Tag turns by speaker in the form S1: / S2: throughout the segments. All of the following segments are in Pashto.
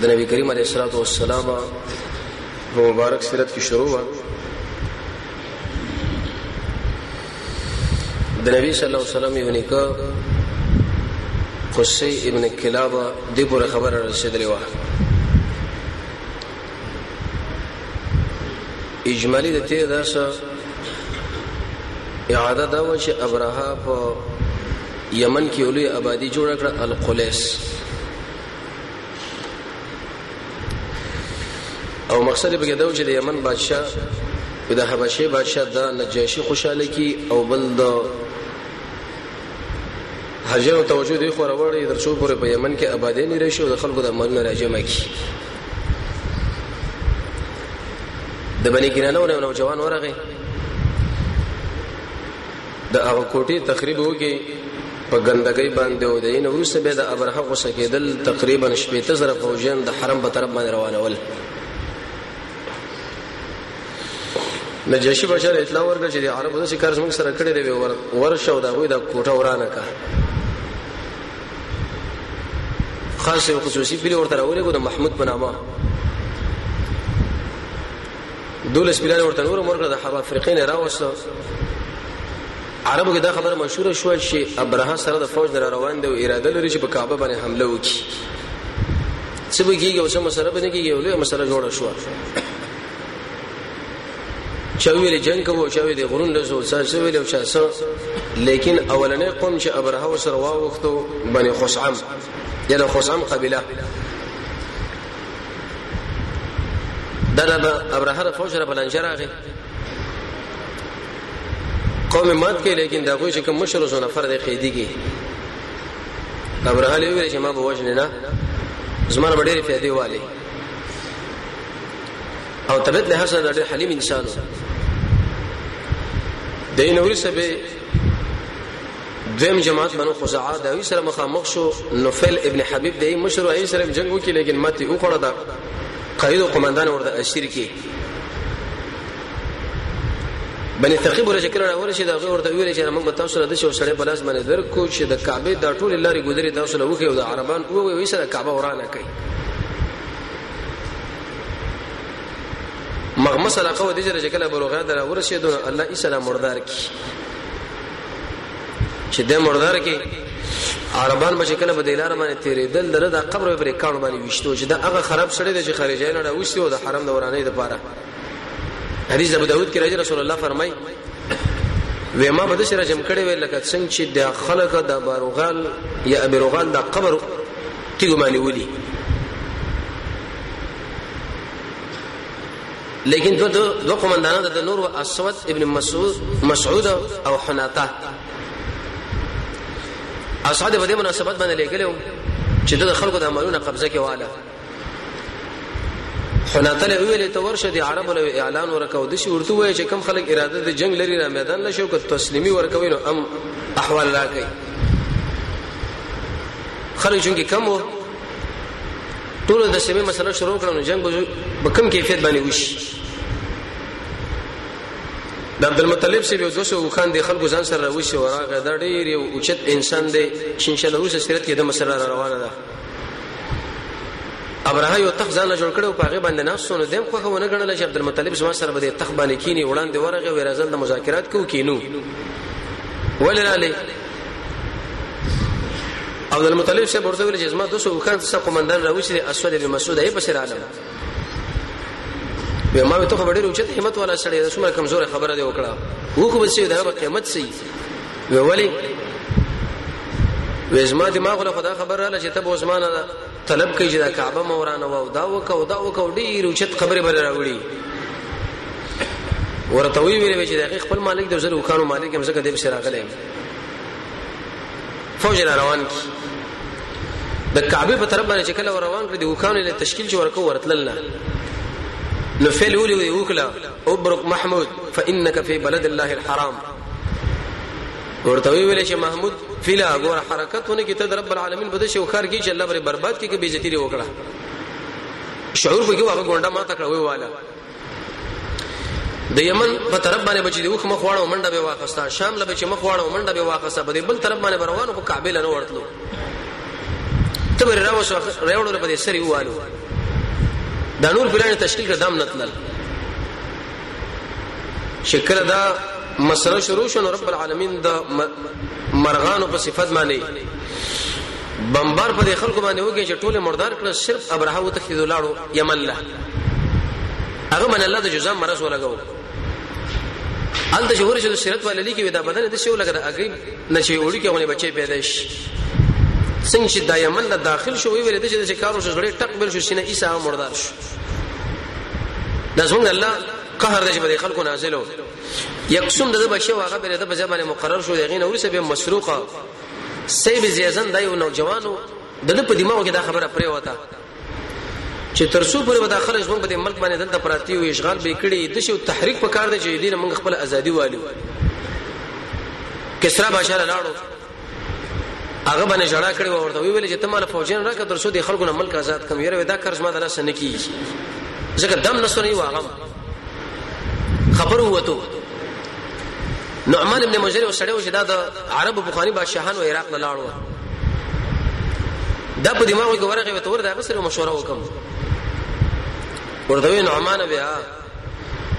S1: د نبی کریم علیه الصلاۃ والسلام په مبارک سیرت کې شروع و د نبی صلی الله علیه وسلم یو نیکه قصی ابن کلاب د پوره خبره رسیدلې و اجمالی د ته داسه اعاده دا و چې ابراها په یمن کې ولې آبادی جوړ کړه القلیس او مقصد به دا و چې د یمن بادشاه د حبشه بادشاه د نجاشي خوشاله کی او بل د حجر او توجه دی خو راوړی در څو پورې په یمن کې آبادې نه راشي او د خلکو د مالونو راجمع کی د بنی کینانه ونه نوجوان ورغه د هغه کوټي تخریب وکي په ګندګۍ باندې او دین وروسته به د ابرهه غوسه کېدل تقریبا شپېته زره فوجیان د حرم په طرف باندې روانول نجاشي بشر اطلاع ورکړه چې د عربو د شکار څنګه سره کړی دی ور ورشه او دا غوي د کوټه ورانه کا خاص او خصوصي پیل ورته راولې کو د محمود په نامه دولس پیلان ورته نور مرګه د حرب افریقین راوسته عربو کې دا خبره مشهوره شوه چې ابرهه سره د فوج نه را روان دی او اراده لري چې په کعبه باندې حمله وکړي څه به کېږي او څه مسله به نه کېږي یو لویه مسله جوړه شوه چا ویل جنگ کوو چا ویل غرون لزو چا څه ویل او چا څه لیکن اولنې قوم چې ابرهه سره واوښتو بني خصعم یا د خصعم قبيله دا د ابرهه فوج را بلنجراغه قوم مات کې لیکن دا غوښه کوم مشر زونه فرد قیدی کې ابراهلی ویل چې ما به وجنه نه زمره ډېر فائدې والي او طبيعت له حسن ډېر حلیم انسان د نوري سبه دویم جماعت بنو خزاعه دا وی سره مخامخ شو نوفل ابن حبیب دی مشر او سره جنگ وکړي لیکن ماته او خړه دا قائد او قومندان ورته اشیر کی بني ثقيب ورته کله راول شي دا ورته ویل چې موږ به تاسو له دې شو سړې بلاس باندې درکو چې د کعبه د ټول لارې ګذري تاسو له وخه او د عربان او وې سره کعبه ورانه کوي مغمس علاقه و دې چې کله بروغه درا ورسېدو الله یې سلام مردار کی چې د مردار کې عربان به کله په دلار باندې تیرې دل دره د قبر پر کار باندې وشتو چې دا هغه خراب شړې د چې خارجای نه راوستي او د حرم د ورانې د پاره حدیث ابو داود کې راځي رسول الله فرمای وې ما بده سره جمع کړي وې لکه څنګه چې د خلک د باروغال یا ابروغال د قبر تیګو باندې ولي لیکن دو دو, دو قومندانان د نور او اسود ابن مسعود مسعود او حناطه اسعد په دې مناسبت باندې لیکلو چې د خلکو د عملونو قبضه کې واله حناطه له ویلې ته ورشه د عربو له اعلان ورکاو د شي ورته وای چې کم خلک اراده د جنگ لري را میدان لشو که تسلیمي ورکوي نو ام احوال راکړي خلک چې کم وو ټول د سیمه مسله شروع کړو نو جنگ به کم کیفیت باندې وشي د عبد المطلب سی یو دوسو خان د خلکو ځان سره راوښي وراغه د ډیر یو اوچت انسان دی چې ان شاء الله اوس سیرت کې د مسله را روانه ده ابراه یو تخ ځان جوړ کړو په هغه باندې ناس سونه دیم خو ونه غنل چې عبد المطلب زما سره به د تخ باندې کینی وړاندې ورغه ورزل د مذاکرات کو کینو ولراله عبد المطلب صاحب ورته ویل چې زما دوه سو خان څخه قومندان راوښري اسود بن مسعود یې بشیر عالم به ما ته خبرې روچت همت والا سړی د څومره کمزور خبره دی وکړه وو خو بس دا قیمت سي وی ولی وزما دماغ له خدا خبر را لچې ته به عثمان طلب کوي چې دا کعبه مورانه و او دا وکاو دا وکاو ډیر اوچت خبره بل راوړي ورته وی ویل چې د خپل مالک د زر وکانو مالک هم زکه د بشراغله فوج را روان کی د کعبه په طرف باندې چې کله روان کړ د وکانو له تشکیل چې ورکو ورتلل نه نو فعل ولي وی وکلا ابرک محمود فانك في بلد الله الحرام ورته ویل چې محمود فلا غور حرکتونه کې ته رب العالمین بده شو خار کې چې الله بر برباد کې کې بیزتی وکړه شعور په کې واغه ګونډه ما تکړه وی والا د یمن په طرف باندې بچی دی وخ مخواړو منډه به واخستا شام له بچی مخواړو منډه به واخستا په دې بل طرف باندې روانو په کعبه لنه ورتلو ته بر راوس راوړو په دې سری والو دا نور پلان تشکیل کړه دام نتلل شکر دا مسله شروع شنو رب العالمین د مرغانو په صفت باندې بمبار په خلکو باندې وګی چې ټوله مردار کړ صرف ابراهه وتخذ لاړو یمن نه هغه من الله د جزام مرز ولګو ال د جوهر چې د سیرت ولې لیکي دا بدن د شیو لګره اګي نه چې وړي کې ونی بچي پیدا شي څنګه چې دا یمن له داخل شو ویل د چې کارو شو غړي ټق بل شو سینه عیسی مردار شو دا څنګه الله قهر د جبر خلکو نازلو یکسم د بچي واغه بل د بځه باندې مقرر شو دغه نور سبه مسروقه سیب زیزن دا یو نوجوانو د په دماغ کې دا خبره پرې وته چې تر څو پورې به دا خلک زموږ په دې ملک باندې دلته پراتی او اشغال به کړي د شو تحریک په کار دی چې دین موږ خپل ازادي والو کسرا بادشاہ لاړو هغه باندې جړه کړي ورته ویل چې تماله فوجین راکړه تر څو د خلکو نه ملک آزاد کم یره دا کار زما د لاس نه کیږي ځکه دم نسونی واغم خبر ووتو نعمان ابن مجر او سړیو چې دا د عرب بخاری بادشاهانو عراق نه لاړو دا په دماغ کې ورغه وته ور دا غسر مشوره وکم ورته نعمان بیا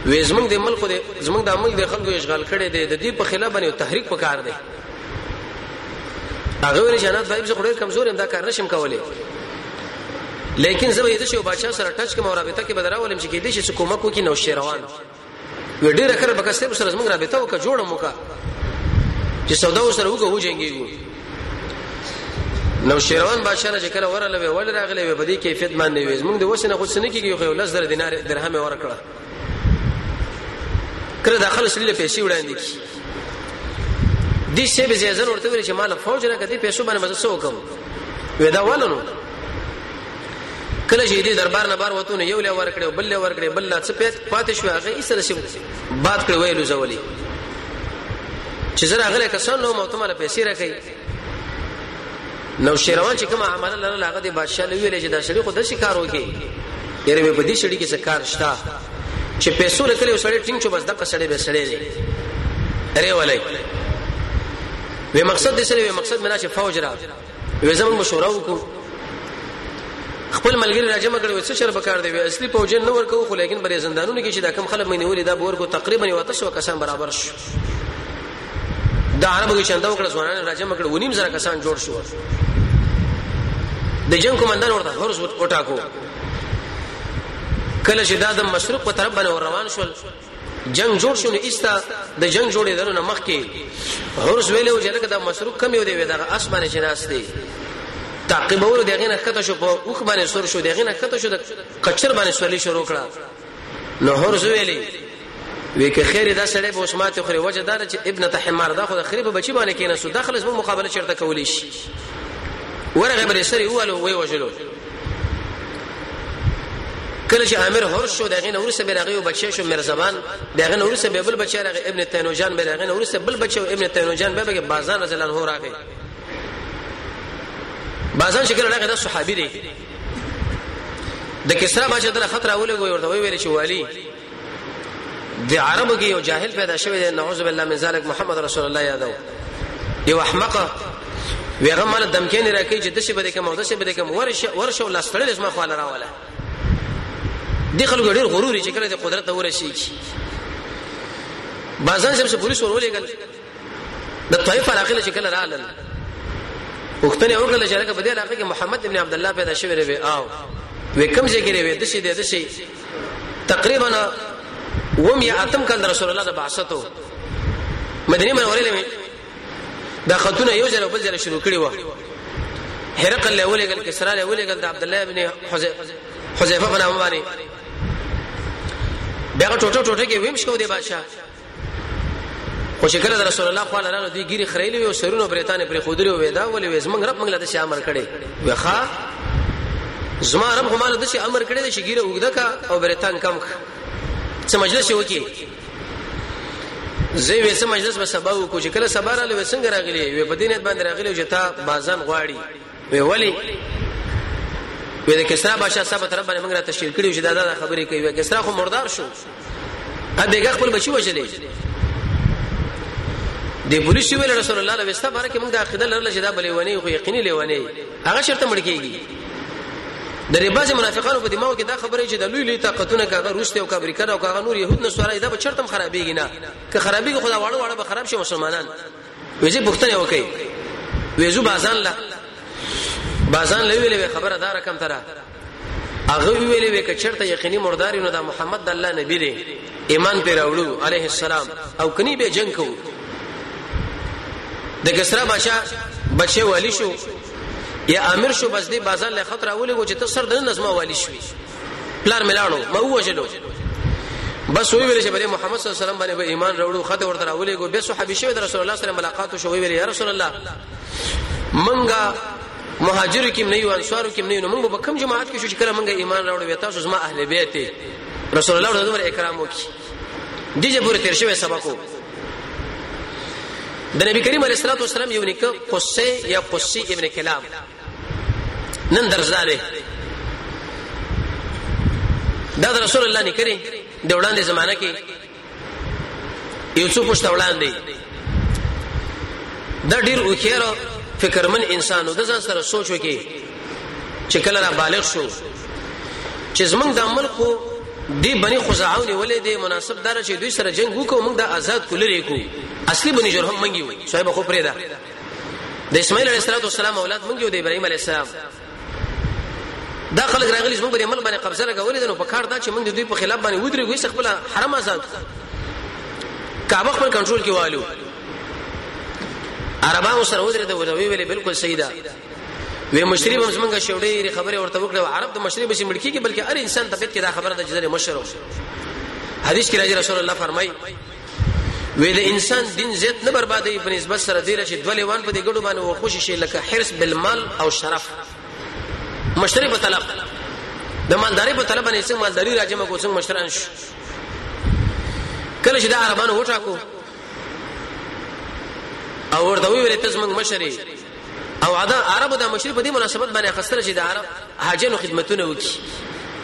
S1: وې زمنګ د ملک د زمنګ د ملک د خلکو اشغال کړي دي د دې په خلاف باندې تحریک پکار دی هغه ویل جناب صاحب زه خوري کمزور یم دا کار نشم کولای لیکن زه به دې شو بادشاہ سره ټچ کوم او رابطه کې بدرا ولم چې کې دې شي کومک وکي نو شیروان وی ډیره کړه بکا سره سره موږ رابطه وکړه جوړه موکا چې سودا سره وګه هو جنګیږو نو شیروان بادشاہ نه کله ورله ول راغله په دې کیفیت باندې وې موږ د وسنه خو سنې کېږي خو لز در دینار درهم ورکړه کله د خلک سره پیسې وړاندې کی دې څه به زیزن ورته ویل چې مال فوج راکړه دې پیسو باندې مزه سو کوم ودا ولنو کله چې دې دربار نه بار وته نه یو لور کړو بل لور کړو بل لا څه پات پاتې شو هغه یې سره سم باد کړو ویلو زولي چې زره هغه کسان نو مو ته مال پیسې راکړي نو شیروان چې کومه عمل لره لاغه دی بادشاہ لوي لې چې دا شری خو د شکار وکي یره به دې شړی کې څه کار شتا چې پیسو لکلی وسړی ټینګ چو بس دغه سړی به سړی دی اره ولای وی مقصد دې سره وی مقصد منا چې فوج را وی زمون مشوره وکړو خپل ملګری راجم کړو څه شر بکار دی وی اصلي فوج نه ورکو خو لیکن بری زندانونو کې چې دا کم خلک مې نیولې دا بور کو تقریبا یو تاسو کسان برابر شو د عربو کې چنده وکړه ځوانان راجم کړ ونیم زره کسان جوړ شو د جنگ کومندان ورته هرڅ وټاکو کله چې دا د مشرق په طرف باندې روان شول جنگ جوړ شو نو ایستا د جنگ جوړې درنه مخ کې هرڅ ویلې و چې لکه دا مشرق کم یو دی ودا اسمانه جناس دی تعقیبول دغه نه کته شو په اوخ باندې سور شو دغه نه کته شو د کچر باندې سورلی شروع کړه نو هرز ویلی وی که خیر دا سړی به اوس ماته خوري وجه دا چې ابن تحمار دا خو د خریب بچی باندې کینې سو داخله زمو مقابله چرته کولی شي ورغه بر سری وله وی وجلو کله چې امیر هر شو دغه نور سره برغه بچی شو مرزبان دغه نور سره بل بچی راغی ابن تینوجان برغه نور سره بل بچی ابن تینوجان به به بازان رضی الله عنه راغی بازان شکل راغی دا صحابي دی د کسرا بادشاہ تر خطر اوله وي ورته ویل چې والی د عربو کې یو جاهل پیدا شوی دی نعوذ بالله من ذلک محمد رسول الله یادو یو احمق ویغه مال دمکې نه راکې چې د شي بده کوم د شي بده کوم ورشه ورشه ولا ستړل اسما خو نه راواله دي خلک ډېر غرور چې کله د قدرت ورشي بازان سم پولیس ورولېګل د طائف علاقه له شکل راغلل وختنه وکړه چې هغه په دې علاقه کې محمد ابن عبد الله پیدا شوی دی او وې کم ځای کې دی د شي د شي تقریبا وم یا اتم کال رسول الله د بعثتو مدینه منوره لمه دا خاتون یو ځل بل ځل شروع کړی و هرقل له ولېګل کسرا له ولېګل د عبد الله ابن حذیفه په نامه باندې بیا ټوټه ټوټه کې ویم شو دی بادشاہ خو چې کله رسول الله خو لاله دی ګيري خړېلې او سرونو برېتانه پر خودري وې دا ولې وې زمنګ رب منګله د شي امر کړي وخا زما رب هم له دې امر کړي چې ګيره وګدا کا او برېتان کم څه مجلس وکي زه وې څه مجلس به سبا وکړو چې کله سبا را لوي څنګه راغلي وې په دینت باندې راغلي چې تا بازان غواړي وی ولی وی د کسرا بادشاہ صاحب طرف باندې موږ را تشهیر کړیو چې دا دا خبرې کوي وی کسرا خو مردار شو ا بیګه خپل بچی وجلې د پولیس ویل رسول الله علیه وسلم بارکه موږ د عقیده لرل چې دا بلې ونی خو یقیني لیونی هغه شرط مړ کیږي د رباز منافقانو په دماغ کې دا خبره چې د لوی لوی طاقتونه کاغه روسته او کابری کړه او کاغه نور يهود نه سوال دا به چرتم خرابېږي نه که خرابېږي خدا واړو واړو به خراب شي مسلمانان ویزه پښتنه وکي ویزو بازان لا بازان له ویلې خبره دا رقم ترا هغه ویلې وک چرته یقیني مردار نو دا محمد د الله نبی دی ایمان پر راوړو عليه السلام او کني به جنگ کو د کسرا بادشاہ بچي والی شو یا امیر شو بس دی بازار له خطر اولی کو چې ته سر د نظم والی شوی پلار ملاړو ما وژلو بس وی ویل چې بری محمد صلی الله علیه وسلم باندې به ایمان راوړو خطه ورته راولې ګو به صحابي شوی در رسول الله صلی الله علیه ملاقات شو ویل یا رسول الله منګه مهاجر کې نه یو انصارو کې نه یو موږ به کم جماعت کې شو چې کله موږ ایمان راوړو تاسو زما اهل بیت رسول الله صلی الله علیه اکرام وکي دجه پورې تیر شوی سبقو د نبی کریم علیه الصلاه والسلام یو نیکه قصه یا قصی ابن کلام نن درس دا دی دا د رسول الله نکري د وړاندې زمانہ کې یو څو پښته وړاندې دا ډیر اوخیر فکرمن انسانو د ځان سره سوچ وکي چې کله را بالغ شو چې زمونږ د عمل کو دی بنی خزاعون ولې دی مناسب دار چې دوی سره جنگ وکړو موږ د آزاد کولري کو اصلي بنی جرهم منګي وي صاحب خو پرې ده د اسماعیل علیه السلام اولاد مونږ یو د ابراهیم علیه السلام دا خلک راغلي چې موږ په ملک باندې قبضه لګولې ده نو په کار دا چې موږ د دوی په خلاف باندې ودرېږو چې خپل حرم آزاد کعبه خپل کنټرول کې والو عربانو سره ودرې ته وی ویلې بالکل صحیح ده وی مشری به موږ شوډې خبره ورته وکړه عرب د مشری به ملکی کې بلکې هر انسان طبيعت کې دا خبره ده چې زره مشر حدیث کې راځي رسول الله فرمایي وې د انسان دین زیات نه بربادې په نسبت سره دی چې دولې وان په دې ګډو باندې و خوشی شي لکه حرس بالمال او شرف مشتری په طلب د مالداري په طلب باندې څنګه مالداري راځم کو څنګه مشتران شو کله چې د عربانو وټاکو او ورته ویل ته زمنګ مشري او دا عربو دا مشری په دې مناسبت باندې اخستل چې د عرب حاجنو خدمتونه وکړي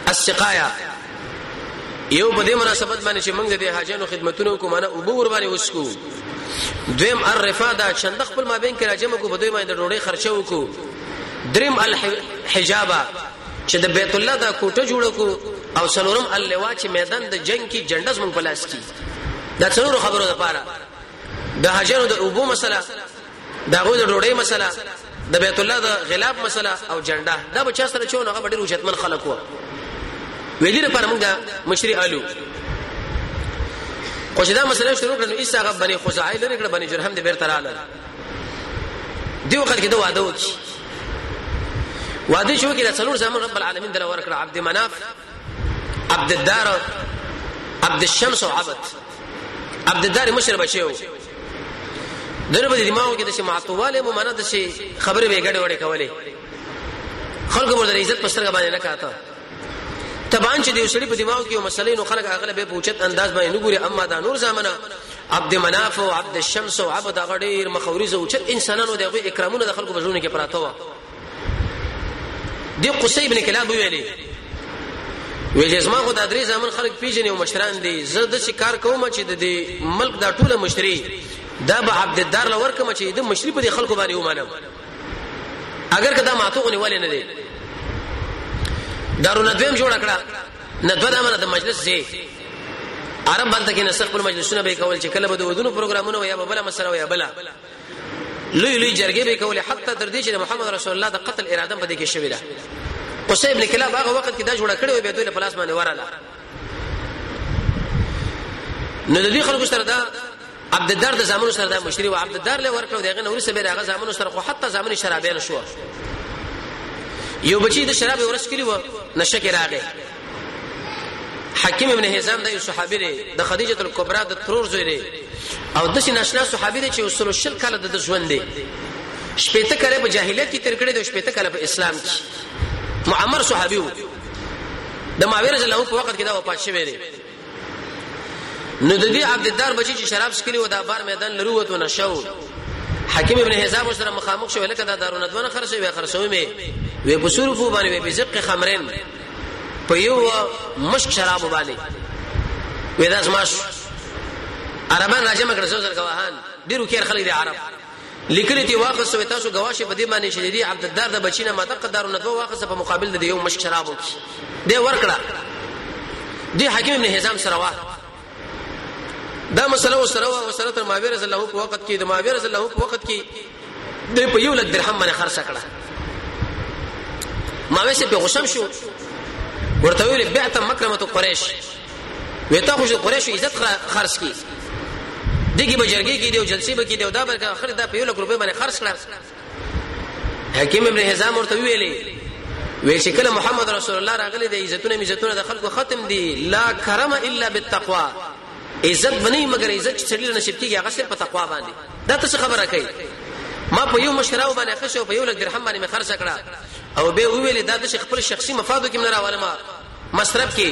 S1: السقایا یو په دې مناسبت باندې چې موږ د حاجنو خدمتونه وکړو معنی او بور باندې وسکو دویم الرفا دا چند خپل مابین کې راجم کو په دوی باندې ډوړې خرچه وکړو دریم الحجابا چې د بیت الله دا کوټه جوړ کو او سلورم اللوا چې میدان د جنگ کې جندس مونږ پلاس کی دا څلور خبرو لپاره د حاجنو د اوبو مسله د هغوی د ډوډۍ مسله د بیت الله د غلاب مسله او جنډه دا به چا سره چون هغه ډېر وجتمن خلک وو ویلي لپاره موږ دا مشري الو خو چې دا مسله شروع کړو عیسی هغه بني خزاعه لري کړه بني جرهم دې بیرته رااله دی وخت کې دا واده وکړي واده شو کې د څلور زمون رب العالمین دلا ورکړه عبد مناف عبد الدار عبد الشمس او عبد عبد الدار مشر بچیو دغه په دماغو کې د شي معتواله ممنه د شي خبره به ګډه وړه کولې خلکو ورته عزت پښتنګ باندې نه کاته تبان چې د وسړي په دماغ کې یو مسلې نو خلک هغه به پوښتنه انداز باندې نه ګوري اما دا نور زمانہ عبد مناف او عبد الشمس او عبد غډیر مخورز او چت انسانانو دغه اکرامونه د خلکو بجونه کې پراته و دی قصي ابن کلاب ویلي وی چې زما خو د درې ځامن خلک پیژنې او مشران دي زه د څه کار کوم چې د دې ملک دا ټوله مشري دا به عبد الدار لور کوم چې د مشري په خلکو باندې ومانم اگر کدا ماتو غني ولې نه دي دارو ندویم جوړ کړه ندوه دامنه د مجلس زی عرب باندې کې نسخ په مجلسونه به کول چې کله به د ودونو پروګرامونه وي یا بل مسله وي بل لوی لوی جرګې به کولې حتی تر دې چې محمد رسول الله د قتل اراده په دې کې شوې ده قصې ابن کلاب هغه وخت کې دا جوړه کړې وې به دوی له پلاس باندې وراله نو د دې خلکو سره دا عبد الدار د زامنو سره دا مشری او عبد الدار له ورکړو دغه نور سره هغه زامنو سره خو حتی زامن شرابیان شو یو بچی د شراب ورس کړی و نشه کې راغی حکیم ابن حزام د یو صحابي دی د خدیجه الکبرى د ترور زوی دی او د شي ناشنا صحابي دی چې وسلو شل کاله د ژوند دی شپېته کاله په جاهلیت کې تیر کړی دی شپېته کاله په اسلام کې معمر صحابي وو د معاویه رضی الله په وخت کې دا وفات شوی دی نو د دې عبد الدار بچی چې شراب سکلی و دا بار میدان لروت و نشو حکیم ابن حزام سره مخامخ شو لکه دا دارونه دونه خرڅوي وي خرڅوي مې وې په سور په باندې په زق خمرن په یو مشک شراب باندې وې دا زماش عربان راځم کړه زو زر غواهان ډیرو کېر خلک دي عرب لیکلی تی واخصو تاسو گواشه په دې باندې چې دی عبد الدار د بچینه ماته قدارو نه دوه واخصه په مقابل د یو مشک شرابو کې دی ورکړه دی حکیم ابن حزام سره واه دا مسله وسره او سره تر ماویر رضی الله په وخت کې د ماویر رضی الله په وخت کې د په یو لک درهم باندې خرڅ کړه ماویر سه په غشم شو ورته ویل بعت مکرمه قریش وې تا خو قریشو عزت خرڅ کی دګي بجرګي کې دی او جلسي به کې دی او دا برګه اخر دا په یو لک روپې باندې خرڅ کړه حکیم ابن حزام ورته ویلې وې چې کله محمد رسول الله راغلی دی عزتونه عزتونه د خلکو ختم دي لا کرم الا بالتقوا عزت بنې مگر عزت چې چړي نشب کیږي هغه صرف په تقوا باندې دا څه خبره کوي ما په یو مشراو باندې خشه په یو لک درهم باندې خرڅ کړه او به ویلې دا د خپل شخصي مفادو کې نه راوړم مصرف کې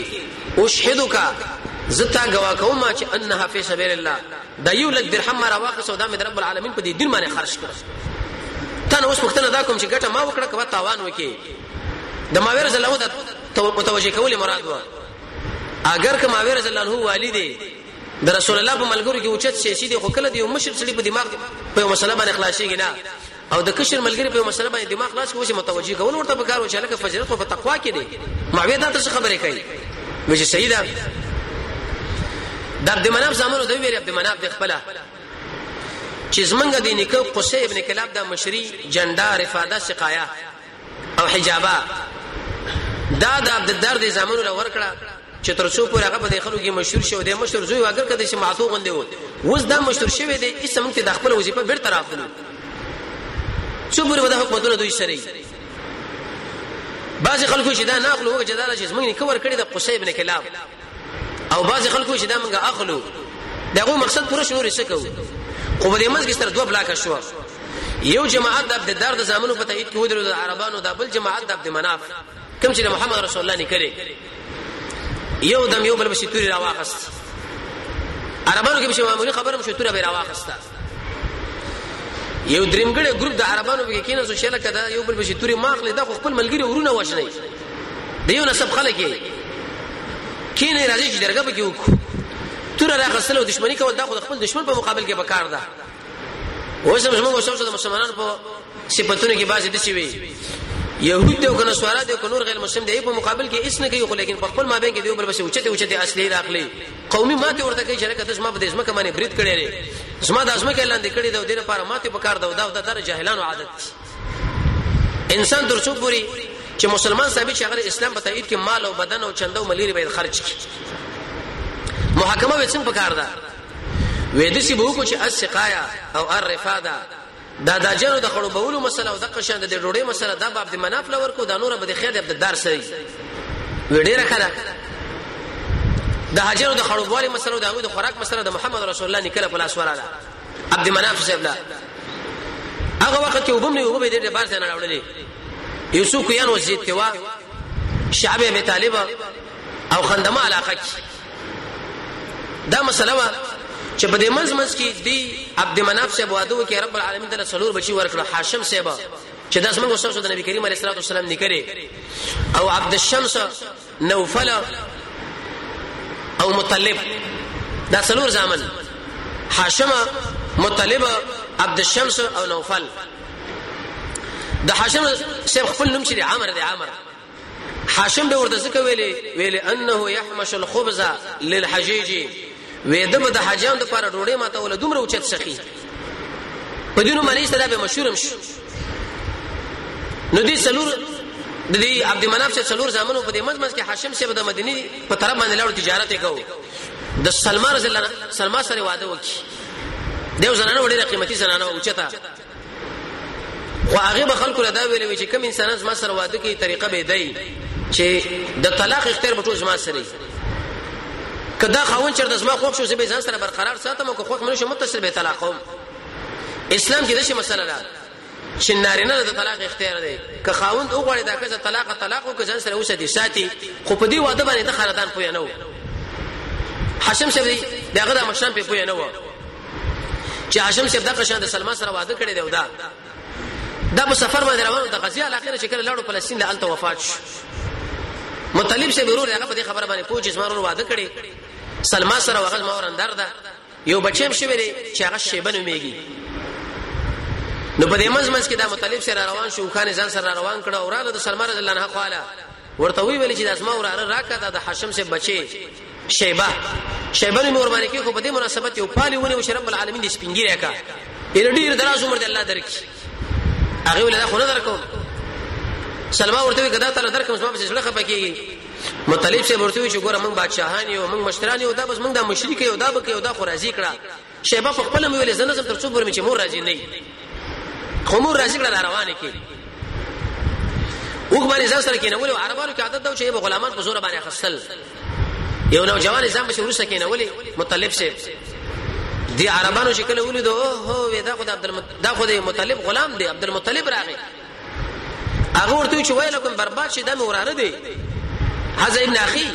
S1: اشهدک زتا گوا کوم چې انها فی سبیل الله دا یو لک درهم ما راوخه سودا مې رب العالمین په دې دین باندې خرج کړ تنه اوس وخت نه دا کوم چې ګټه ما وکړه کوا تاوان وکي د ماویر زله هو د متوجه کول مراد و اگر که ماویر زله هو والدې د رسول الله په ملګرو کې اوچت شي شي د خو کله دی مشر سړي په دماغ په مسله باندې خلاصيږي نه او د کشر ملګری په مشره باندې دماغ خلاص کوو چې متوجي کول ورته په کار و چې لکه فجرت په تقوا کې دی معاویه دا څه خبره کوي نو چې سیدا د عبد مناف زمونو د ویری عبد مناف د خپل چې زمنګ د نیکه قصې ابن کلاب د مشری جنډا رفاده سقایا او حجابا دا د عبد الدار د زامنو له ورکړه چې تر څو پورې هغه په دې خلکو کې مشهور شو د مشهور زوی واګر کده چې معتوق غندې وو وز دا مشهور شوی دی چې موږ ته د خپل وظیفه بیر طرف دلو څو پورې ودا حکومتونه دوی سره بعض خلکو چې دا ناخلو وګ جدال چې موږ نه کور کړی د قصیب نه کلاب او بعض خلکو چې دا موږ اخلو دغه مقصد پوره شنو رسې کوو خو په دې منځ کې تر دوه بلاک شو یو جماعت د عبد دار د زامنو په تایید کې ودرو د عربانو د بل جماعت د عبد مناف کوم چې محمد رسول الله نکړي یو دم یو بل بشي توري راواخست عربانو کې بشي معمولی خبره مشي توري راواخسته یو دریمګړی ګروپ د عربانو به کینې سو شله کده یو بل بشي توري ماخله د خپل ملګری ورونه وښني دیو نسب خلک کینې راځي چې درګه به کیو تور را غسل او دښمنی کول دا خو خپل دښمن په مقابل کې بکار ده اوس هم موږ اوسو د مسلمانانو په صفاتونو کې بعضې دي چې وي يهود او کنه سوارا دي کنور غیر مسلم دي په مقابل کې اس نه کوي خو لیکن په خپل مابین کې دی بل بس اوچته اوچته اصلي راخلي قومي ماته ورته کوي چې لکه د زما په دې ځمکه باندې برید کړی دی زما د ځمکه لاندې کړی دی او د لپاره ماته په کار ده دا د در جاهلانو عادت دی انسان تر څو پوری چې مسلمان ثابت شي هغه اسلام په تایید کې مال او بدن او چنده او مليري باید خرج کړي محاکمه وڅم په کار ده وېدسي به کو چې السقایا او الرفاده دا داجرو د خړوبولو مسله او دغه شان د ډوډۍ مسله دا باب د مناف لور کو دا نور به د خیر د عبدالدار سره وي ډیره خره د هاجرو د خړوبوالي مسله دا د خوراک مسله د محمد رسول الله نکله په لاس وراله عبد مناف صاحب لا هغه وخت کې وبم نه وبم دې بار ځای نه راوړلې یوسف کیان وزید تیوا شعب ابي طالب او خندمه علاقه کې دا مسله وا چې په دې منځ منځ کې دی عبد مناف صاحب واده وکړي رب العالمین تعالی سلور بچي ورکړه هاشم صاحب چې داس موږ سره د نبی کریم علیه الصلاه والسلام نکري او عبد الشمس نوفل او مطلب دا سلور زامن هاشم مطلب عبد الشمس او نوفل د هاشم صاحب خپل نوم چې عمر دی عمر حاشم به ورته څه ویلې ویلې انه يحمش الخبز للحجيج وې د بده حجام د پاره ډوډۍ ماته ول دومره اوچت سخی په دینو معنی سره به مشهورم شو نو دې سلور د دې عبد مناف سے سلور زامنو په دې مزمز کې حاشم سے د مدینه په طرف باندې لاړ تجارت وکاو د سلمان رضی الله سلمان سره واده وکړي دیو زنانه وړي قیمتي زنانه اوچتا خو هغه به خلکو له دا ویل وی چې کوم انسان زما سره واده کوي طریقه به دی چې د طلاق اختیار به ټول زما سره که دا خاون چرته زما خوښ شو زه به ځان سره برقرار ساتم او که خوښ مې شو متصل به طلاق کوم اسلام کې دغه مسله ده چې نارینه د طلاق اختیار دی که خاوند وغواړي دا که طلاق طلاق او که ځان سره وسدي ساتي خو په دې واده باندې د خاندان پوی نه و حسن شری دغه د مشران په پوی نه و چې هاشم صاحب دغه شان د سلما سره واده کړی دی او دا دا په سفر باندې روانو د غزي علاقې نه چې کله لاړو فلسطین له الته وفات شو مطلب صاحب ورور هغه په دې خبره باندې پوه چې زما ورور واده کړی سلما سره وغل ما ور اندر ده یو بچیم شوی دی چې هغه شیبه نومېږي نو په دې منځ منځ کې دا مطلب سره روان شو خان ځان سره روان کړه او راغله د سلمان رضی الله عنه خواله ورته وی ویل چې د زما وراره راکا دا د هاشم سه بچي شیبه شیبه نو مور باندې کې خو په دې مناسبت یو پالي ونه او رب العالمین دې سپینګیره کا ان ډیر دراز عمر دې الله درکې هغه ولدا خو نه درکو سلمہ ورته وی کدا تعالی درکم زما په څړخه پکې مطلب سه ورته وی چې ګوره موږ بادشاہان یو موږ مشتران یو دا بس موږ د مشرک یو دا بکې یو دا خو راضی کړه شیبه په خپل مې ویل زنه زم تر څو پورې چې مور راځي نه خو مور راځي کړه روانه کې وګ باندې ځان سره کې نه ولې عربانو کې عادت دا چې به غلامان په زور باندې خپل یو نو جوان ځان به ورسره کې نه ولې مطلب شه دی عربانو چې کله ولیدو هو ودا خدای عبد المطلب دا خدای مطلب غلام دی عبد المطلب راغی هغه ورته چې وای لکم برباد شي د موراره دی حزه ابن اخي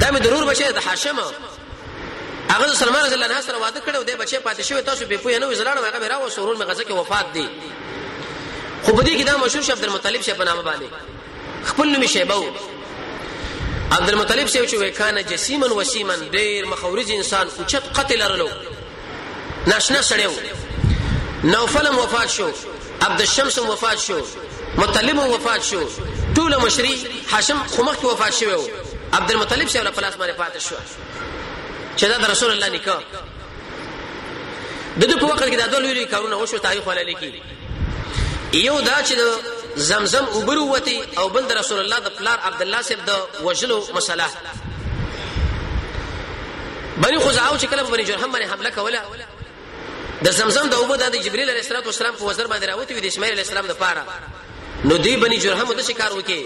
S1: دا مې ضرور بشه د حاشمه هغه سلمہ رضی الله عنه سره واده کړو دی بچي پاتې شوی تاسو به پوه نه وي زلاړم هغه راو سرور مې غزه کې وفات دی خو په دې کې دا مشهور شپ عبدالمطلب شپ نامه باندې خپل نوم شیبه وو عبدالمطلب شیو چې وکانه جسیمن وسیمن ډیر مخورج انسان اوچت قتل رلو ناشنا سړیو نوفل هم وفات شو عبد الشمس هم وفات شو مطلب هم وفات شو ټول مشری هاشم خمخ کې وفات شوی و عبد المطلب سره په لاس باندې پاتې شو چې دا رسول الله نکاح د دې په وخت کې دا ډول لوی کارونه وشو تاریخ ولا لیکي یو دا چې زمزم اوبر وتی او بل د رسول الله د پلار عبد الله صاحب د وجلو مسله بني خزاعه چې کله بني جرهم باندې حمله کوله د زمزم د اوبو د جبريل عليه السلام په وزر باندې راوتی وي د اسماعیل عليه السلام د پاره نو دی بني جرهم د شکار وکي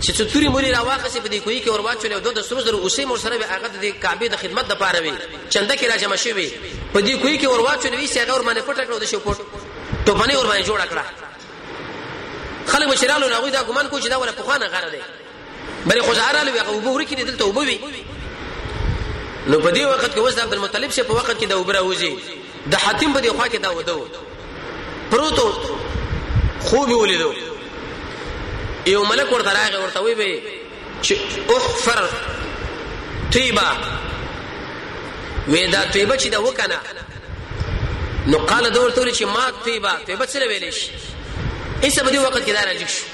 S1: چې څتوري مولي را واخسي په دې کوي کې ورواچول او د سرو زرو اوسې مور سره به هغه د کعبه د خدمت د پاره وي چنده کې راجم شوی په دې کوي کې ورواچول وي چې هغه ور باندې پټ کړو د شو پټ ټوپنی ور باندې جوړ کړه خلک بشرالو نه غوي دا ګمان کو چې دا ولا پخوانه غره ده بلې خو زهرالو هغه وبوري کې دلته وبوي نو په دې وخت کې وځ عبد المطلب شه په وخت کې دا وبره وځي د حاتم په دې خوا کې دا ودو پروتو خوب ولیدو یو ملک ورته راغی ورته وی به چې احفر طيبه وې دا طيبه چې دا وکنه نو قال دور ته چې ما طيبه طيبه څه ویلې شي ایسه په دې وخت کې دا راځي شو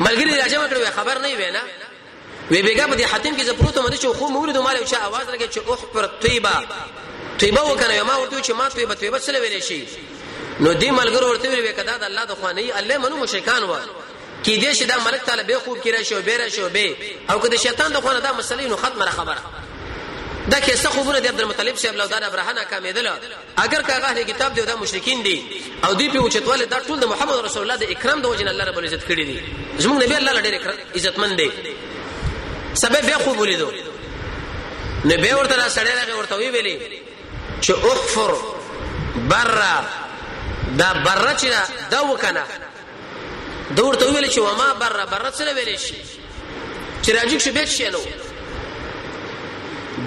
S1: ملګری راځم کړو خبر نه وینا وی بیګا په دې حاتم کې زپروت مده چې خو مورید مال او چا आवाज راګه چې اوح پر طيبه طيبه وکنه ما ورته چې ما طيبه طيبه څه ویلې شي نو دې ملګرو ورته ویل وکدا د الله د خواني الله منو مشرکان و کې دې شي دا ملک تعالی به خوب کې راشي او به راشي او به او که د شیطان د خونه دا مسلې نو ختمه خبره دا کې څه خوبونه د عبدالمطلب صاحب له دار ابراهانه کامیدل اگر که هغه کتاب دی دا مشرکین دي او دوی په اوچتواله دا ټول د محمد رسول الله د اکرام د وجه الله رب العزت کړی دي زموږ نبی الله لړ عزتمن دی سبب به خوب ولیدو نه به ورته را سړی راغی ورته وی ویلي چې احفر برا دا برا چې دا وکنه دور ته ویل چې وما بره بره سره ویل شي چې راجیک شو بیت شنو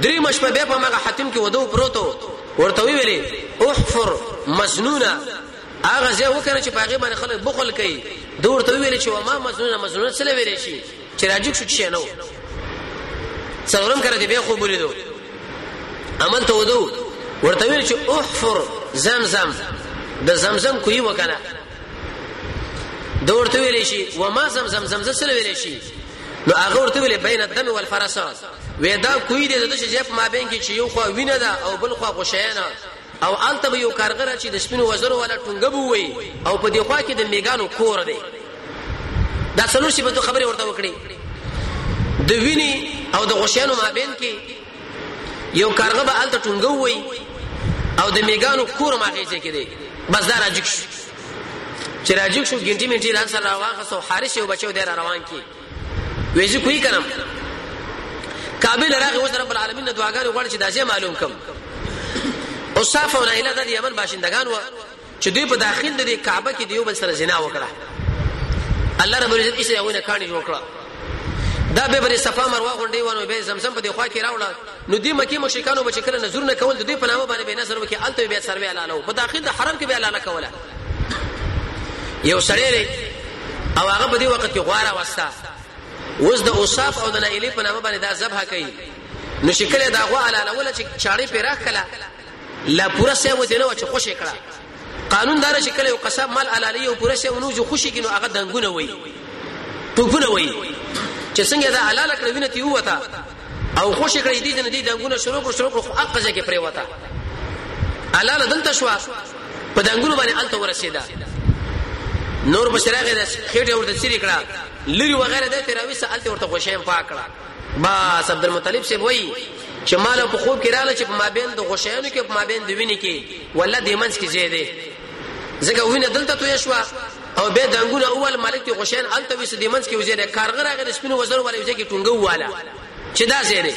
S1: درې مش په به په مغه حاتم کې ودو پروتو ورته ویلې احفر مزنونه هغه زه وکړ چې پاګې باندې خلک بخل کوي دور ته ویلې چې وما مزنونه مزنونه سره ویل شي چې راجیک شو شنو څلورم کړه دې به خو بولیدو عمل ته ودو ورته ویل چې احفر زمزم د زمزم کوي وکنه دا ورته ویل شي و ما زمزم زمزم سره ویل شي نو هغه ورته ویل بین الدم والفرس ودا کوی دې د شجف ما بین کې چې یو خو وینه ده او بل خو غشیانه او الته به یو کارګر چې د سپینو وزرو ولا ټنګه بووي او په دې خوا کې د میګانو کور دی دا څلور شپه خبره ورته وکړي د ویني او د غشیانو مابین کې یو کارغه به هلته ټونګه ووایي او د میګانو کور هم هغې ځای کې دی بس دا راجیک شو چې راجیک شو ګنټي منټي ځان سره راواخیست او حارث یو بچی و دی را روان کې وایي زه کوی کنم کابل راغی اوس رب العالمین نه دعاګانې غواړي چې دا ځای معلوم کړم اوصاف او نایله د یمن باشندگان و چې دوی په داخل د کعبه کې دیو بل سره زنا وکړه الله رب العزت ایسه یوونه کانی جوړ کړه دا به بری صفه مروه غونډي ونه به زمزم په دی خوا کې راوړه نو دی مکی مشکانو بچ کړه نظر نه کول دوی په نامه باندې به نظر وکي الته به سروي اعلانو په داخل د حرم کې به اعلان کوله یو سړی او هغه په دې وخت کې غواره وستا اوس د اوصاف او د نایلی په نامه باندې دا ذبح کوي نو شکل دا غوا علاله ولا چې چاړي پیراخ کله لا پوره سه و دینه چې خوشې کړه قانون دار چې کله یو قصاب مال حلالي او پوره سه ونو جو خوشي کینو هغه دنګونه وای ټوپونه وای چې څنګه دا حلال کړ وینې تی وتا او خوشې کړې دي چې دې دنګونه شروع کړ شروع کړ خو حق ځکه پرې وتا حلال دلته شو په دنګونو باندې الته ورسیدا نور بشراغه د خېټه ورته سری کړه لری وغیرہ د تراوی سالته ورته خوشې پاکړه بس عبدالمطلب صاحب وایي چې مال په خوب کې رااله چې په مابین د غشیانو کې په مابین د وینې کې ولا د منځ کې زی دی ځکه وینه دلته توې شو او به د انګور اول مالک ته غشیان الته وسې د منځ کې وزې ده کارغه راغی د سپینو وزر ولې وزې کې ټونګه واله چې دا زی دی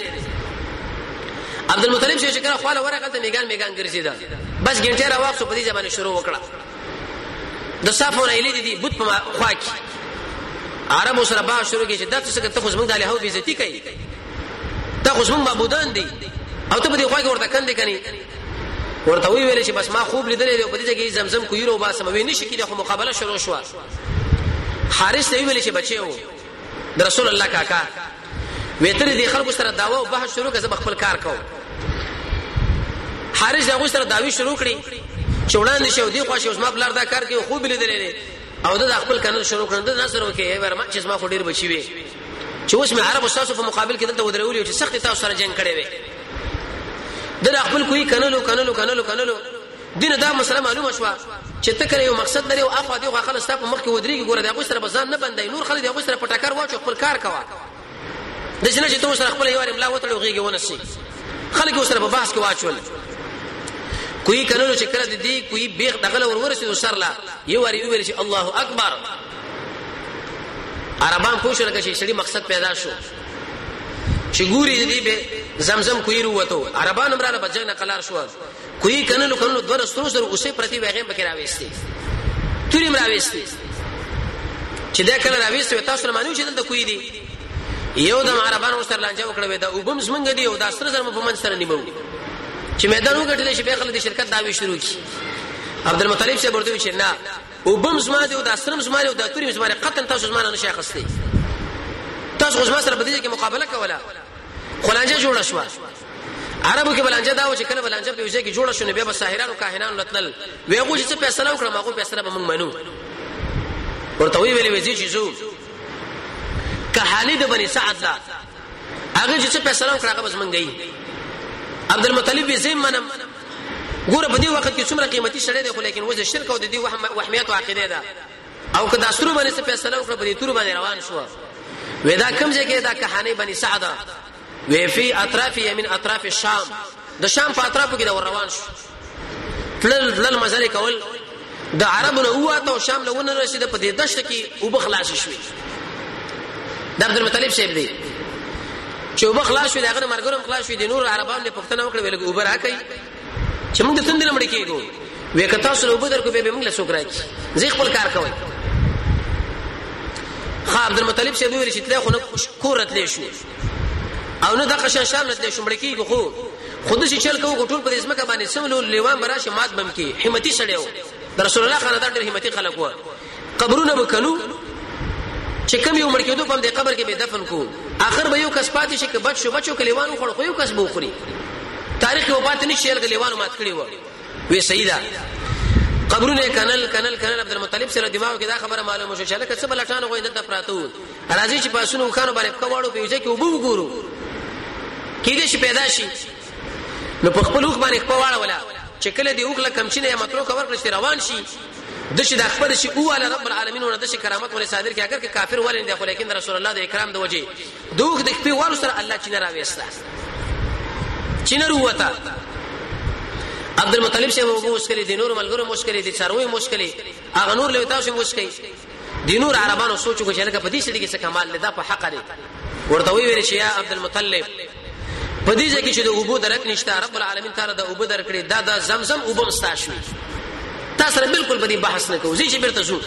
S1: عبدالمطلب شیخ شکر خواله ورغلته میګان میګان ګرځیدا بس ګنټه راوښو په دې ځمانه شروع وکړه د صافو نه الی دي بوت په خوا کې عربو سره با شروع کې چې دا څه ته خو زمونږ د الهو بیزتی کوي ته خو زمونږ معبودان دي او ته په دې خوا کې ورته کندې کني ورته وی ویل چې بس ما خوب لیدلې دی په دې کې زمزم کویرو باسم وی نشي کې د مقابله شروع شو حارث ته ویل چې بچیو د رسول الله کاکا ویتر دي خلکو سره داوا او بحث شروع کړه خپل کار کو حارث هغه سره داوی شروع کړي چې وړاندې شو دی خو شوس ما بلار دا کار کوي خو بل درې او د خپل کانال شروع کړ د نصر وکي ورما چې ما خو ډیر بچي وي چې اوس مې عرب استاد په مقابل کې دلته ودرولې چې سخت تاسو سره جنگ کړي وي د خپل کوی کانالو کانالو کانالو کانالو دینه دا مسله معلومه شوه چې ته کله یو مقصد لري او اخوا دی خو خلک ستا په مخ کې ودرېږي ګوره د هغوی سره به ځان نه بندای نور خلک د هغوی سره په ټکر واچو خپل کار کوه داسې نه چې ته ورسره خپله یوارې ملا وتړې او غېږې ونسي خلک یې ورسره په بحث کې واچول کوی کنو چې کله د دې کوی بیغ دغله ور ورسېدو سر لا یو واری ویل چې الله اکبر عربان پوښتنه لکه چې سړي مقصد پیدا شو چې ګوري دې به زمزم کوی وروته عربان امراله بجنه قلار شو کوی کنه نو کنه دوه سرو سره اوسې پرتی وغه پکې راويستي توریم راويستي چې دا کله راويستي تاسو نه مانو چې دلته کوی دي یو د عربان ور سره لانجه وکړه دا وبم زمنګ دی او دا سره سره په من سره نیمو چې میدان وګټل شي به خلک د شرکت داوی شروع کی عبد المطلب سے ورته چې نه وبم زما دی او دا سرم زما دی او دا توریم زما قطن تاسو زما نه شي خسته تاسو زما سره بدیږي مقابله کوله خلانجه جوړه شو عربو کې بلانجه دا و چې کله بلانجه په وجه کې جوړه شونه بیا به ساحرانو کاهنانو لتل وی غو چې فیصله وکړه ماغو فیصله به موږ منو ورته وی ویلې وځي چې زو که حالی د بنی سعد لا هغه چې فیصله وکړه هغه بس موږ گئی عبد المطلب به زم منم ګوره په دې وخت کې څومره قیمتي شړې ده خو لیکن وځي شرک او د دې وهمیت او عقیده ده او که دا سره باندې فیصله وکړه په دې تور باندې روان شو ودا کم ځای کې دا کهانه بنی سعد وی فی اطراف یمن اطراف الشام د شام په اطرافو کې دا ور روان شو تلل تلل مزل کول د عربو نه واته او شام له ونه رسید په دې دشت کې او بخلاص شوی د عبد المطلب شیب دی چې او بخلاص شوی دغه مرګرم خلاص شوی د نور عربان له پښتنه وکړه ویل اوبر راکې چې موږ څنګه لمړ کېږو وې کتا سره اوبر کو به موږ له سوک راکی زی خپل کار کوي خا عبد المطلب شیب ویل چې تل خو نه کورت لې شو او نه د قشان شام نه تل شمړ کیږي خو خود شي چل کو ټول پر اسمه باندې سملو لیوان براشه مات بم کی همتی سړیو د رسول الله خان دا ډېر همتی خلک و قبرونه وکنو چې کم یو مړ کېدو په دې قبر کې به دفن کو اخر به یو کس پاتې شي کې بچو بچو کلیوانو خړ خو یو کس به وخوري تاریخ یو پاتې نشي یل کلیوانو مات کړی و وی سیدا قبرونه کنل کنل کنل عبد المطلب سره دماغ کې دا خبره معلومه شو چې لکه څه بلټان غوې دته پراته راځي چې پاسونو وکانو باندې پکا واړو په یوځای کې وبو وګورو کې دې شي پیدا شي نو په خپل وخت باندې پکا واړو ولا چې کله دې وکړه کم چې نه مترو کور کړی روان شي د شي د خبر شي او علی رب العالمین ور د شي کرامت ولې صادر کې اگر کې کافر ولې نه خو لیکن رسول الله د اکرام د وجه دوغ د خپل ور سره الله چې نه راويستا چې نه وروته عبد المطلب شه وو مشکل دي نور ملګرو مشکل دي څروي مشکل هغه نور له تاسو مشکل دی نور عربانو سوچ وکړي چې لکه په دې سړي کې څه کمال دی دا په حق دی ورته وی ویل چې یا عبد المطلب په دې ځکه چې د اوبو درک نشته رب العالمین تعالی د اوبو درکړي دا د زمزم اوبو استاشوي تاسو سره بالکل په دې بحث نه کوو چې بیرته زو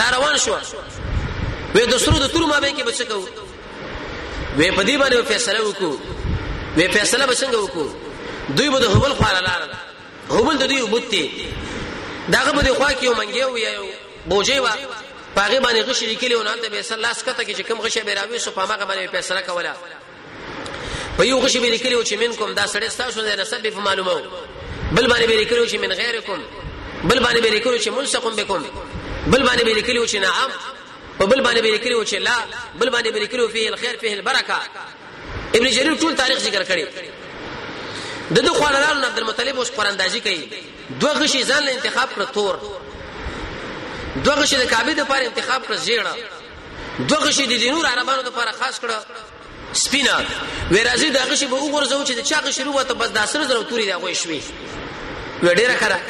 S1: را روان شو وې د سرو د تور ما به کې بچ کو وې په دې باندې فیصله وکړو وې فیصله به څنګه وکړو دوی به د هبل خواله لار هبل د دوی بت دی داغه په خوا کې یو منګي او یو بوجي وا پاغه باندې غشي لیکلی او نن ته به سر لاس کته کې چې کم غشي به راوي سو پامه باندې فیصله کوله په یو غشي به لیکلی چې من کوم دا سړی تاسو نه نسب به معلومه بل باندې به لیکلی چې من غیرکم بل باندې به لیکلی چې منسقم بكم بل باندې به لیکلی چې نعم په بل باندې به لیکلی چې لا بل باندې به لیکلی فيه الخير فيه البرکه ابن جرير ټول تاریخ ذکر کړي د دو خوانران عبد المطلب اوس قراندازي کوي دوه غشي ځان له انتخاب کړ تور دوه غشي د کعبه د پاره انتخاب کړ زیړه دوه غشي د دینور عربانو د پاره خاص کړ سپینا ورازي د غشي به وګورځو چې د چا غشي روه ته بس د سره زره توري دا غوي شوي وډیره خره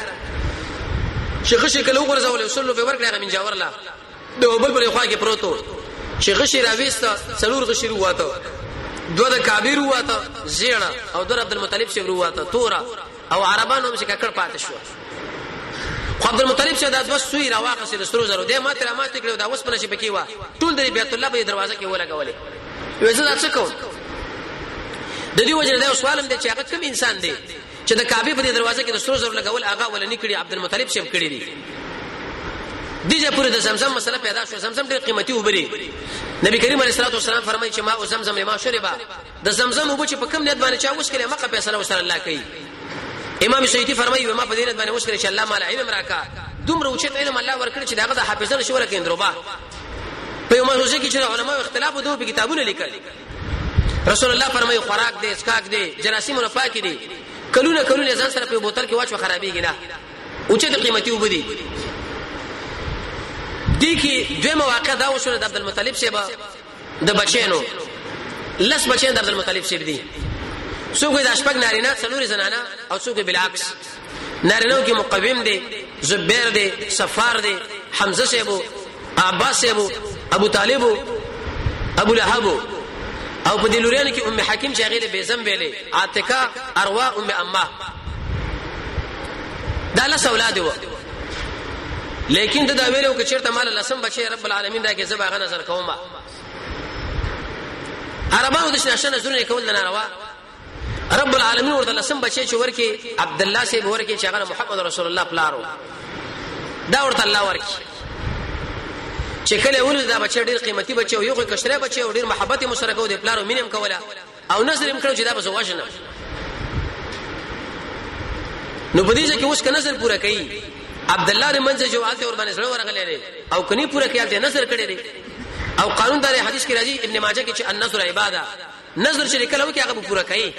S1: شیخ شیخ له وګورځول وسلو په ورکړه من جاور الله د اوبل پر خوا کې پروت و چې غشي راويسته څلور غشي وواته دوه د کابیر وواته زیړه او دوه عبد المطلب سی وواته تورا او عربانو هم چې ککړ پاتې شو خو عبد المطلب شه دا دوه سوی راواخه سره سرو زرو د ماته را ماته کړو دا اوس په نشي پکې وا ټول د بیت الله په دروازه کې ولګولې وځه دا څه کوم د دې وجه دا سوالم دی چې هغه کوم انسان دی چې د کعبه په دې دروازه کې د سرو زر لګول هغه ولنی کړي عبدالمطلب شپ کړي دي دغه پورې د زمزم مسله پیدا شو زمزم ډېر قیمتي وبري نبی کریم علیه الصلاه والسلام فرمایي چې ما او زمزم لما شربا د زمزم وب چې په کم نیت باندې چا وښکلې مکه په صلی الله الله کوي امام سیوطی فرمایي ما په دې نیت باندې وښکلې چې الله مال علم راکا دومره اوچت علم الله ورکړي چې داغه د حافظه نشو لکه اندروبا په یو موضوع کې چې علماء اختلاف دوه په کتابونه لیکل رسول الله فرمایي خوراک دې اسکاک دې جراثیمونه پاک دي کلونه کلونه ځان سره په بوتل کې واچو خرابېږي نه او چې د قیمتي وبدي دي کې دوه مواقع دا وشول د عبد المطلب شیبا د بچینو لس بچین د عبد المطلب شیب دي څوک د اشپک نارینه څلوري زنانه او څوک بالعکس نارینو کې مقوم دی زبیر دی سفار دی حمزه سیبو عباس سیبو ابو طالب ابو لهب او په دې لوريانو کې ام حکیم چې هغه له بیزم ویلې عاتقه اروا ام امه دا لس اولاد وو لیکن دا ویلو کې چیرته مال لسم بچي رب العالمین راکې زبا غنظر کومه عربانو د شنه شنه زونه کول نه روا رب العالمین ورته لسم بچی چې ورکی عبد الله سی ورکی چې هغه محمد رسول الله پلارو دا ورته الله ورکی چې کله ولې دا بچی ډیر قیمتي بچی او یو کشره بچی او ډیر محبت مسره کو دی پلارو مینم کوله او نظر هم کړو چې دا بس وژنه نو په دې ځکه اوس کنه نظر پوره کړي عبد الله رمنځ جو آلته ور باندې سره ورغلې لري او کني پوره کړي آلته نظر کړي لري او قانون دار حدیث کې راځي ابن ماجه کې چې النصر عباده نظر چې کله وکي هغه به پوره کوي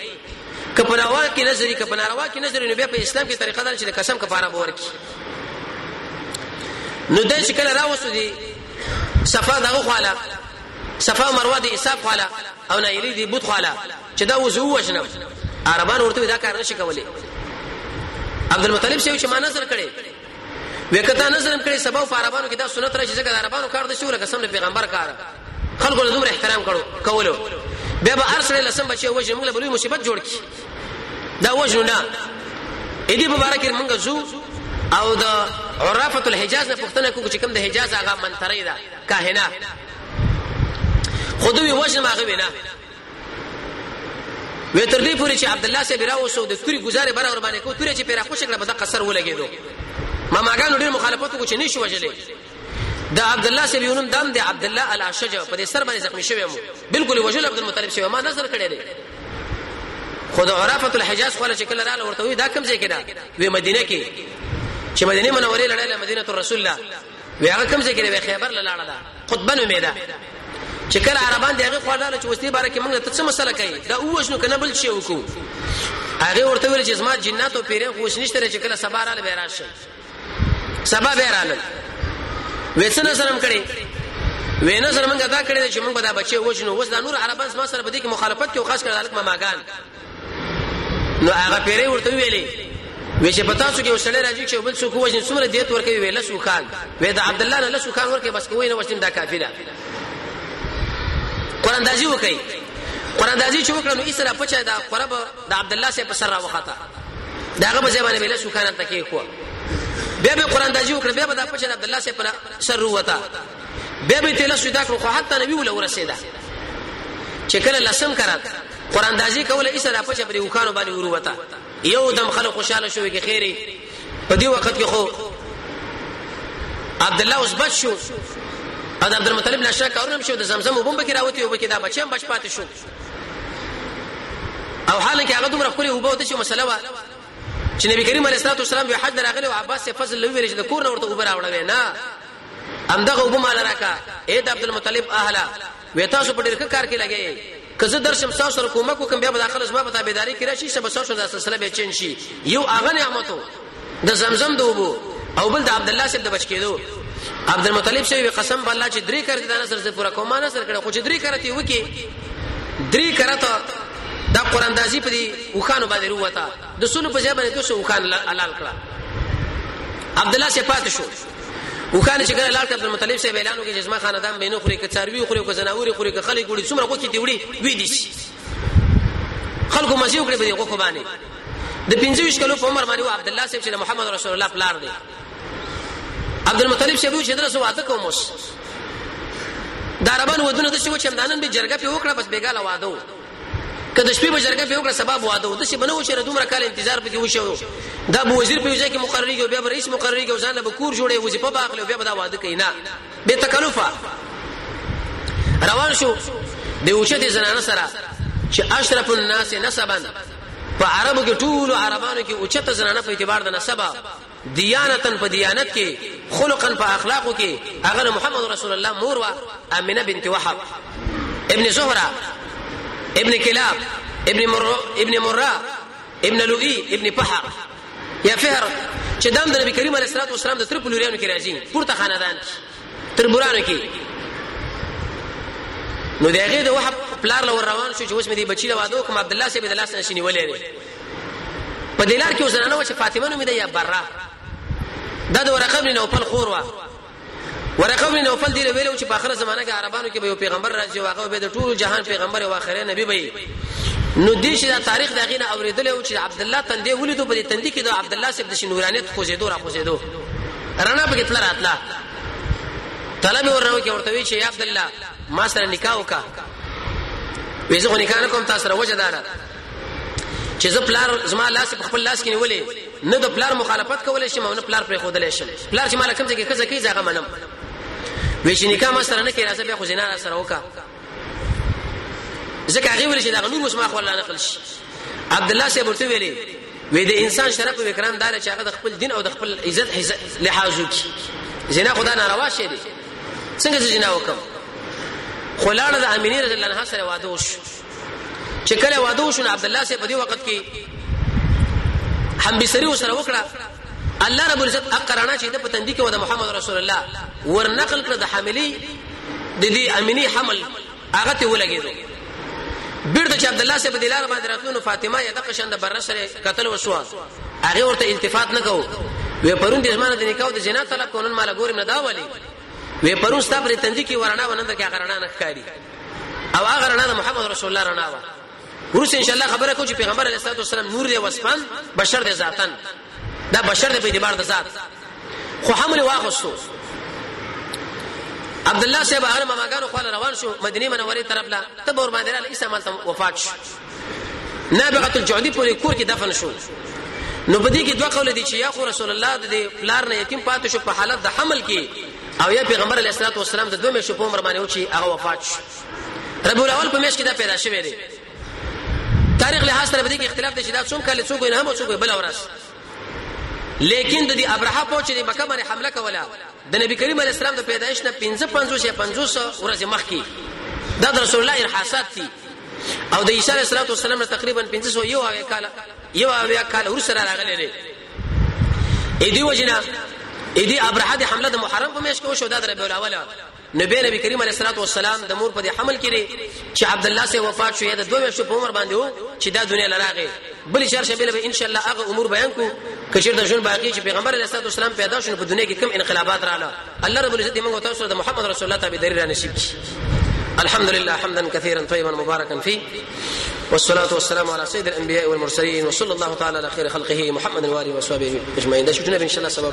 S1: که په ناروا کې نظر که په ناروا کې نظر نو بیا په اسلام کې طریقه ده چې د قسم کفاره به ورکړي نو د چې کله راوسو دي صفا دغه خواله صفا مروه دي حساب خواله او نه یری دي بوت خواله چې دا وځو وشنه عربان ورته دا کار نشي کولای عبد المطلب شیو چې ما نظر کړي وکتا نظر کړي سبا او عربانو کې دا سنت راشي ځکه عربانو کار د شو لکه سم پیغمبر کار خلکو له دومره احترام کړو کولو بیا به ارسل له سم بچي وجه موږ له بلوي مصیبت جوړ کی دا وجه نه اې دې مبارک موږ زو او د عرافه الحجاز نه پښتنه کو چې کوم د حجاز هغه منتري دا کاهنه خودوی وجه ماغه وینا وې تر دې پورې چې عبد الله سي برا وسو د توري گزارې بره ور باندې کو توري چې پیرا خوش کړه په دغه سر ولګېدو ما ماګانو ډېر مخالفت کو چې نشو وجلې دا عبد الله سي یونم دام دی عبد الله الاشج په دې سر باندې زخمی شوی مو بالکل وجل عبد المطلب شوی ما نظر کړی دی خود عرفت الحجاز خو چې کله رااله ورته وی دا کوم ځای کې دا وی مدینه کې چې مدینه منوره لړله مدینه رسول الله وی هغه کوم ځای کې وی خیبر له لاړه ده خطبه نومې ده چې کله عربان دی هغه خواله چې وستي بار کې موږ ته څه مسله کوي دا اوښنو کنه بل شي وکړو هغه ورته ویل چې زما جناتو پیرې خو اوس نشته چې کله سبا رااله به راشي سبا به رااله وېڅنه سلام کړي وینه سره موږ دا کړی چې موږ به دا بچي وښنو اوس دا نور عربان سم سره بده کې مخالفت کوي خاص کر دالک مماګان نو هغه پیری ورته ویلې وی چې پتا سو کې وسړی راځي چې بل څوک وژني څومره دیت ورکوي ویل سو خان وی دا عبد الله له سو خان ورکه بس کوی نه وژنم دا کافی ده قران دازي وکي قران دازي چې وکړنو ایسره پچا دا قرب د عبد الله سره په سر را وخته داغه په ځای باندې ویل سو خان تکي خو بیا به قران دازي وکړ بیا به دا پچا عبد الله سره پر سر وروته بیا به تل سودا کړو خو حتی نبی ولا ورسېدا چې کله لسم کرات قران دازي کوله ایسه را پچ پرې وکانو باندې وروته یو دم خلک خوشاله شوې کې خیره په دې وخت کې خو عبد الله اوس بچ شو او د عبد المطلب نشه کارونه شو د زمزم وبم بکې راوتی او بکې دا بچم بچ پاتې شو او حالانکه هغه دومره خوري وبو ته چې مسله وا چې نبی کریم علیه الصلاه والسلام به حج راغلی او عباس فضل لوي چې د کور نه ورته وبراوړل نه همدغه وبو مال راکا اے د عبدالمطلب اهلا وې تاسو په ډېر کار کې لګې که زه درشم تاسو سره کومک وکم بیا به داخله زما په تابعداري کې راشي سبا تاسو د سلسله به چین شي یو هغه نعمتو د زمزم د وبو او بل د عبد الله سره د بچ کېدو عبد المطلب سره قسم په الله چې درې کار دي دا نظر زه پورا کوم نه سره کړه خو چې درې کار ته وکی درې کار ته دا قران دازي په دې وخانو باندې وروته د سونو په ځای باندې دوه وخان حلال کړه عبد الله سره پاتې شو وکانه چې کله لال کبد المطلب صاحب اعلان وکړي چې زما خاندان به نه خوري که څاروي خوري که زناوري خوري که خلک وړي څومره غوښتي وړي وی دي شي خلکو مزي وکړي به غوښه باندې د 25 کلو په عمر باندې عبد الله صاحب چې محمد رسول الله پلار دی عبد المطلب صاحب چې درسو واده کوم اوس داربان ودونه د شو چې همدانن به جرګه په وکړه بس بیګاله واده که د شپې به جرګه په وکړه سبب واده و د شي بنو چې دومره کال انتظار پکې وشو دا به وزیر په ځای کې مقرري او بیا به رئیس مقرري او ځان به کور جوړي وظیفه باخلي او بیا به دا واده کوي نه به تکلفه روان شو د اوچته زنانه سره چې اشرف الناس نسبا په عربو کې ټول عربانو کې اوچته زنانه په اعتبار د نسبه دیانتن په دیانت کې خلقن په اخلاقو کې هغه محمد رسول الله مور وا امنه بنت وحب ابن زهره ابن کلاب ابن مر ابن مره ابن لؤي ابن پحر یا فهر چې دام د نبی کریم علیه الصلاه والسلام د تر په لوريانو کې راځي پورته خاندان تر بورانو کې نو دغه د وحب پلار لور روان شو چې اوس مې دی بچی له واده کوم عبد الله سي بن الله سره شنی ولې په دلار کې وزنانه و چې فاطمه نومې ده یا برا دا د ورقه بن نوفل خور وا ورقه بن نوفل دی ویلو چې په اخره زمانہ کې عربانو کې به یو پیغمبر راځي واغه به د ټول جهان پیغمبر او اخره نبی به نو دې چې دا تاریخ دغه نه اوریدل او چې عبد الله تندې ولیدو په دې تندې کې د عبد الله سب د شنورانیت خوځېدو را خوځېدو رڼا په کتل راتلا طلب ورنو کې ورته وی چې عبد الله ما سره نکاح وکا وېزه نکاح کوم تاسو سره وجه دارا چې زه پلار زما لاس په خپل لاس کې نیولې نه د پلار مخالفت کولای شم او نه پلار پرې خودلای شم پلار چې مال کوم ځای کې کزه کوي ځای منم وې چې نکاح ما سره نه کې راځه بیا خو زنا سره وکا ځکه هغه ویل چې دا نور اوس ما خو الله نقل شي عبد الله سي ورته ویلي وې د انسان شرف او اکرام دار چې هغه د خپل دین او د خپل عزت لحاظ وکړي زنا خدا ناروا شي دي څنګه زنا وکم خلاړه د امینه رضی الله عنها سره واده وشو چې کله واده وشو نه عبد الله سي په دې وخت کې هم بسری وسره وکړه الله رب العزت اقرانا چې د پتندې کې و د محمد رسول الله ورنقل کړ د حاملې د دې امینی حمل هغه ته ولګېدو بیرته چې عبد الله سي په دلار باندې راتلو فاطمه یې د قشند بر سره قتل وشو هغه ورته التفات نه کوو وې پرون د زمانه د نکاح د جنا طلب کونن مال ګورم نه دا ولي وې پرون ستا پر تندې کې ورانه ونند کې غرانه نه ښکاری او هغه رڼا د محمد رسول الله رڼا و ورسې ان شاء الله خبره کو چې پیغمبر علیه الصلاه والسلام نور دی وسپن بشر دی ذاتن دا بشر دی په اعتبار د ذات خو حمل واغسو عبد الله صاحب هغه مماګانو خو روان شو مدینه منورې طرف لا ته بور باندې لاله عیسی مال وفات شو نابغه الجعدی پورې کور کې دفن شو نو په دې کې دوه قول دي چې یا خو رسول الله د پلار نه یتیم پاتې شو په حالت د حمل کې او یا پیغمبر علیه الصلاۃ والسلام د دوه میاشتو په عمر باندې و چې هغه وفات شو ربیع الاول په میاشت کې دا پیدا شوی دی تاریخ له حاصله به دي اختلاف دي چې دا څوم کال څوک نه هم څوک بل ورس لیکن د دې ابرهه په چې مکه باندې حمله کوله د نبی کریم علیه السلام د پیدایښت نه 55 یا 50 ورځې مخکې دا د رسول الله ارحاسات دي او د عیسی علیه السلام تقریبا 500 یو کال یو کال ورسره راغلی دی اې دی وجنا اې دی ابرهه د حمله د محرم په میش کې وشو د ربیع الاول نبی نبی کریم علیه الصلاه والسلام د مور په دې حمل کړي چې عبد الله سه وفات شو یا د دوه میاشتو په عمر باندې وو چې دا دنیا لراغه بل شهر شبیل به ان شاء الله هغه امور بیان کو کچیر د ژوند باقی چې پیغمبر علیه الصلاه والسلام پیدا شونه په دنیا کې کم انقلابات رااله الله رب العزت موږ تاسو د محمد رسول الله تابع دری را نصیب کړي الحمد لله حمدا كثيرا طيبا مباركا فيه والصلاة والسلام على سيد الأنبياء والمرسلين وصلى الله تعالى على خير خلقه محمد وآله وصحبه أجمعين ده شفنا إن شاء الله سبب